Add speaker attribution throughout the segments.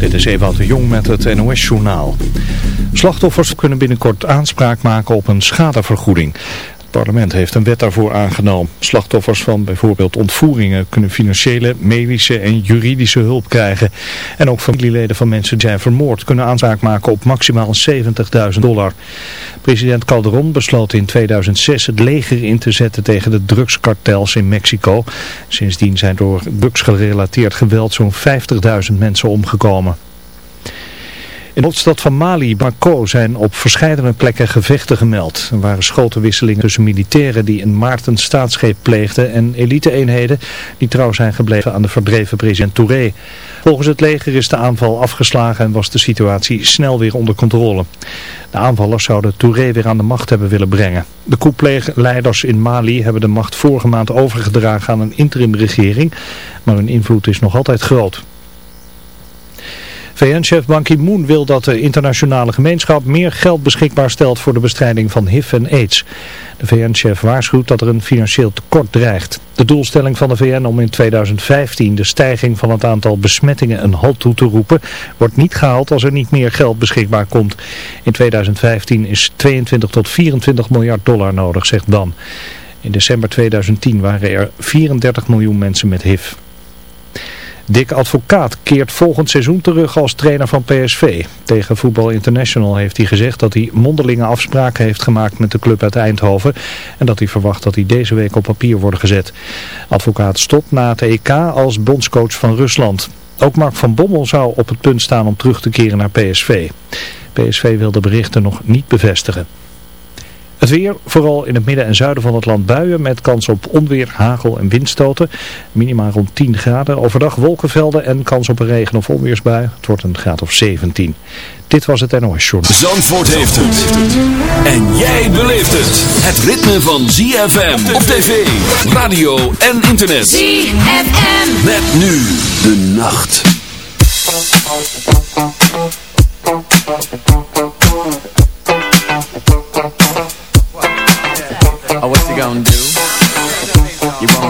Speaker 1: Dit is Ewout de Jong met het NOS-journaal. Slachtoffers kunnen binnenkort aanspraak maken op een schadevergoeding. Het parlement heeft een wet daarvoor aangenomen. Slachtoffers van bijvoorbeeld ontvoeringen kunnen financiële, medische en juridische hulp krijgen. En ook familieleden van mensen die zijn vermoord kunnen aanspraak maken op maximaal 70.000 dollar. President Calderon besloot in 2006 het leger in te zetten tegen de drugskartels in Mexico. Sindsdien zijn door drugsgerelateerd geweld zo'n 50.000 mensen omgekomen. In de hoofdstad van Mali, Bamako, zijn op verschillende plekken gevechten gemeld. Er waren schotenwisselingen tussen militairen die een Maarten staatsgreep pleegden en elite-eenheden die trouw zijn gebleven aan de verdreven president Touré. Volgens het leger is de aanval afgeslagen en was de situatie snel weer onder controle. De aanvallers zouden Touré weer aan de macht hebben willen brengen. De koepleiders in Mali hebben de macht vorige maand overgedragen aan een interimregering, maar hun invloed is nog altijd groot. VN-chef Ban Ki-moon wil dat de internationale gemeenschap meer geld beschikbaar stelt voor de bestrijding van HIV en AIDS. De VN-chef waarschuwt dat er een financieel tekort dreigt. De doelstelling van de VN om in 2015 de stijging van het aantal besmettingen een halt toe te roepen, wordt niet gehaald als er niet meer geld beschikbaar komt. In 2015 is 22 tot 24 miljard dollar nodig, zegt Ban. In december 2010 waren er 34 miljoen mensen met HIV. Dick Advocaat keert volgend seizoen terug als trainer van PSV. Tegen Voetbal International heeft hij gezegd dat hij mondelinge afspraken heeft gemaakt met de club uit Eindhoven. En dat hij verwacht dat hij deze week op papier wordt gezet. Advocaat stopt na het EK als bondscoach van Rusland. Ook Mark van Bommel zou op het punt staan om terug te keren naar PSV. PSV wil de berichten nog niet bevestigen. Het weer, vooral in het midden en zuiden van het land buien met kans op onweer, hagel en windstoten. Minima rond 10 graden. Overdag wolkenvelden en kans op een regen- of onweersbui. Het wordt een graad of 17. Dit was het NOS Journal.
Speaker 2: Zandvoort heeft het. En jij beleeft het. Het ritme van ZFM op tv, radio en internet.
Speaker 3: ZFM.
Speaker 2: Met nu de nacht.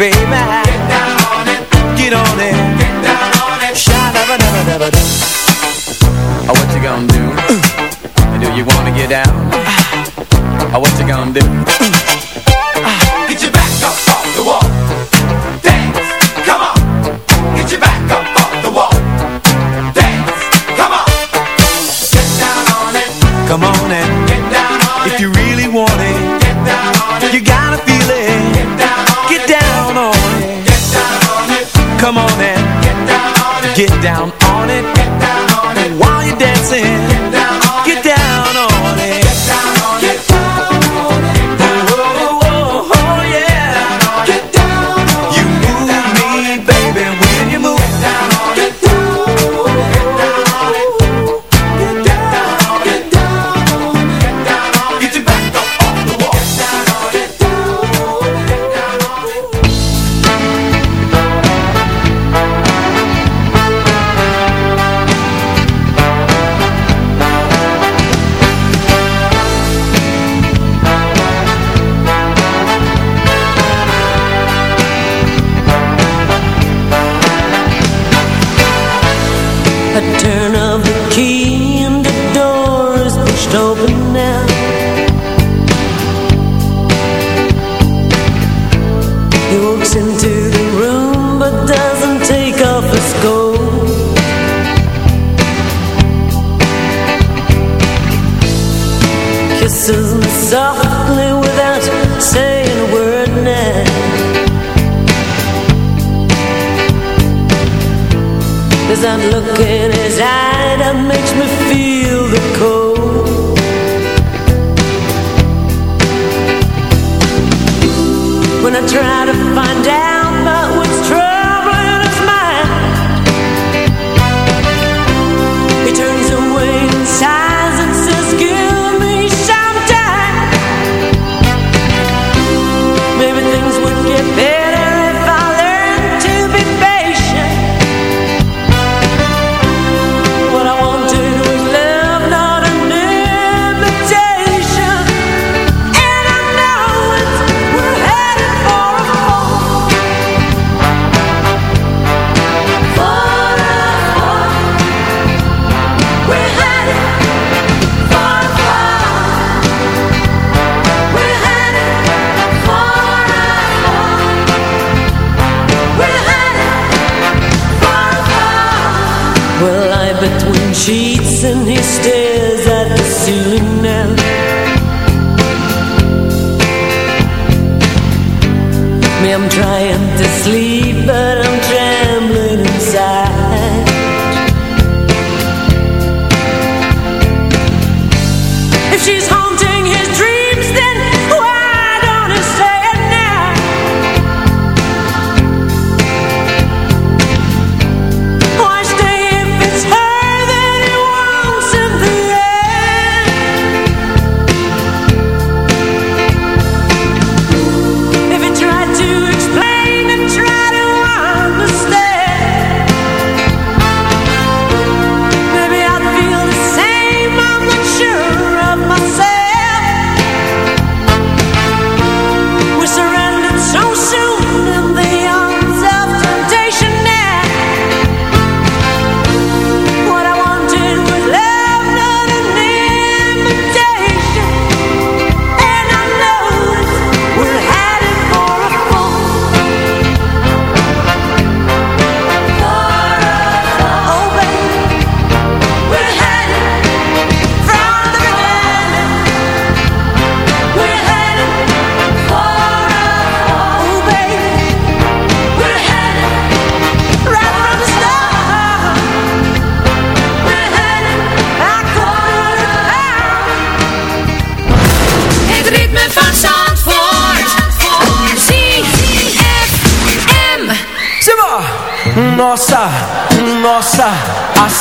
Speaker 4: baby.
Speaker 5: Cause I'm looking his eye that makes me feel the cold. When I try to find out he stares at the ceiling now. Me, I'm trying to sleep.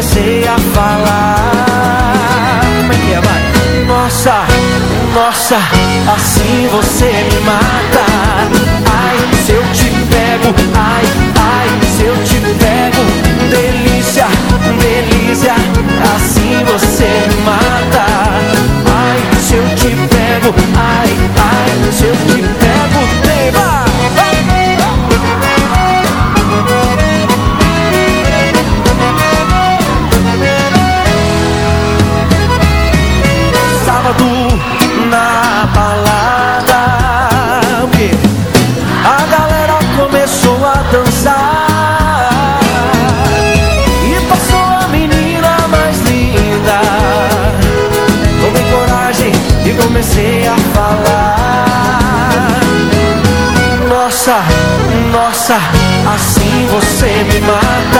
Speaker 4: comecei a falar. Como é que é, vai? Nossa, nossa, assim você me mata. Assim você me mata.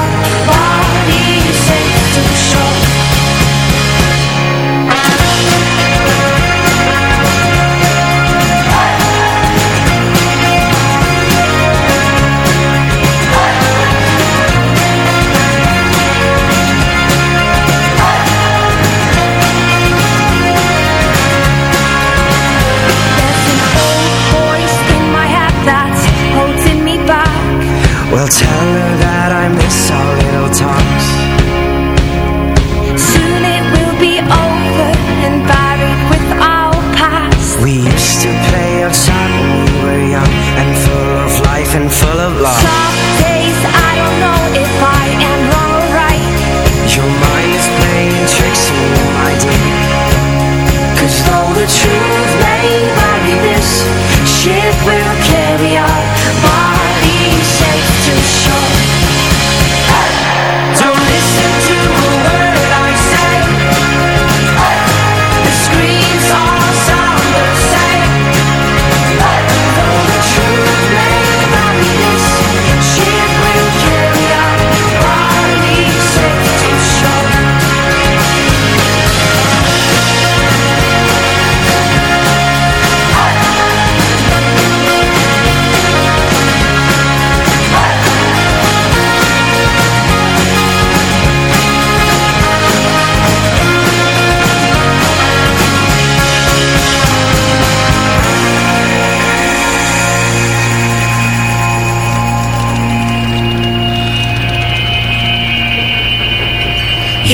Speaker 5: Well, tell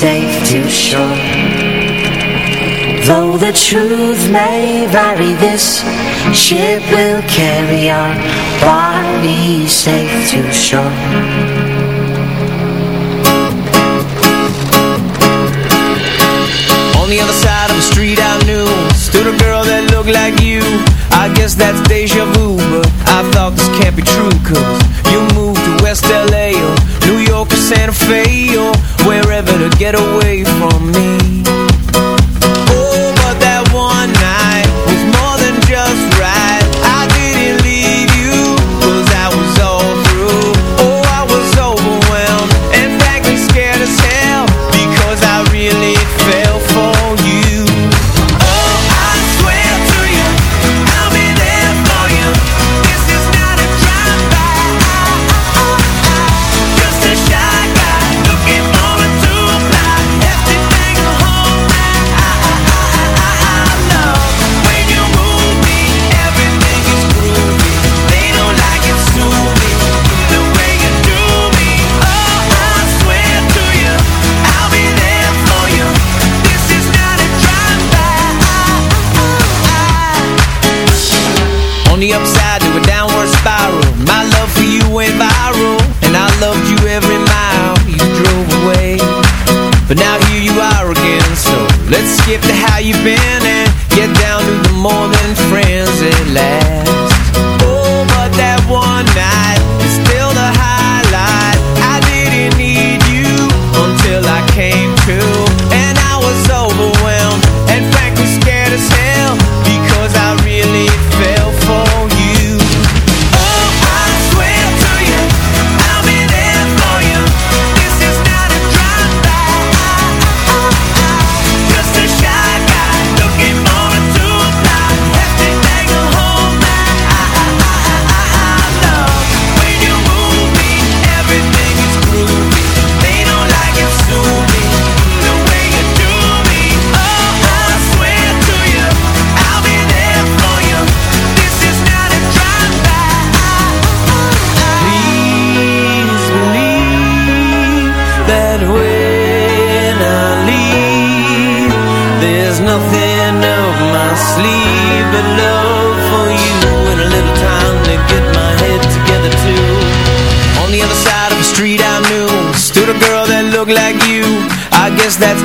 Speaker 5: safe to shore Though the truth may vary This ship will carry our body safe to shore
Speaker 3: On the other side of the street I knew Stood a girl that looked like you. I guess that's deja vu But I thought this can't be true cause get away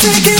Speaker 6: Take
Speaker 7: it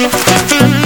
Speaker 3: Thank you.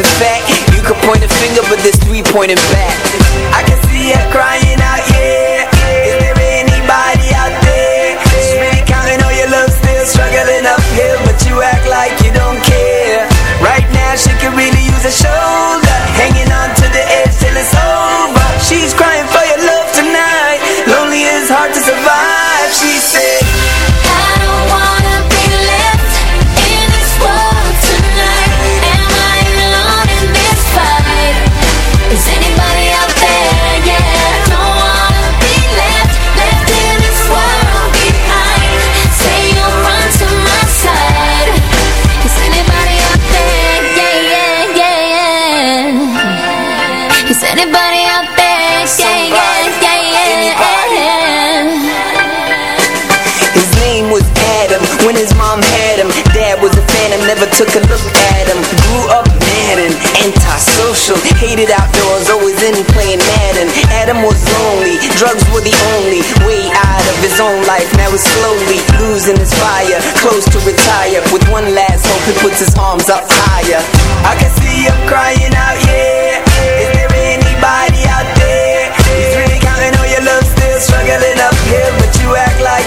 Speaker 3: a fact. You can point a finger, but there's three pointing back. Dad was a phantom, never took a look at him. Grew up mad and antisocial. Hated outdoors, always in playing Madden. Adam was lonely, drugs were the only way out of his own life. Now he's slowly losing his fire, close to retire. With one last hope, he puts his arms up higher. I can see him crying out, yeah. Is there anybody out there? He's really counting on your love, still struggling uphill, but you act like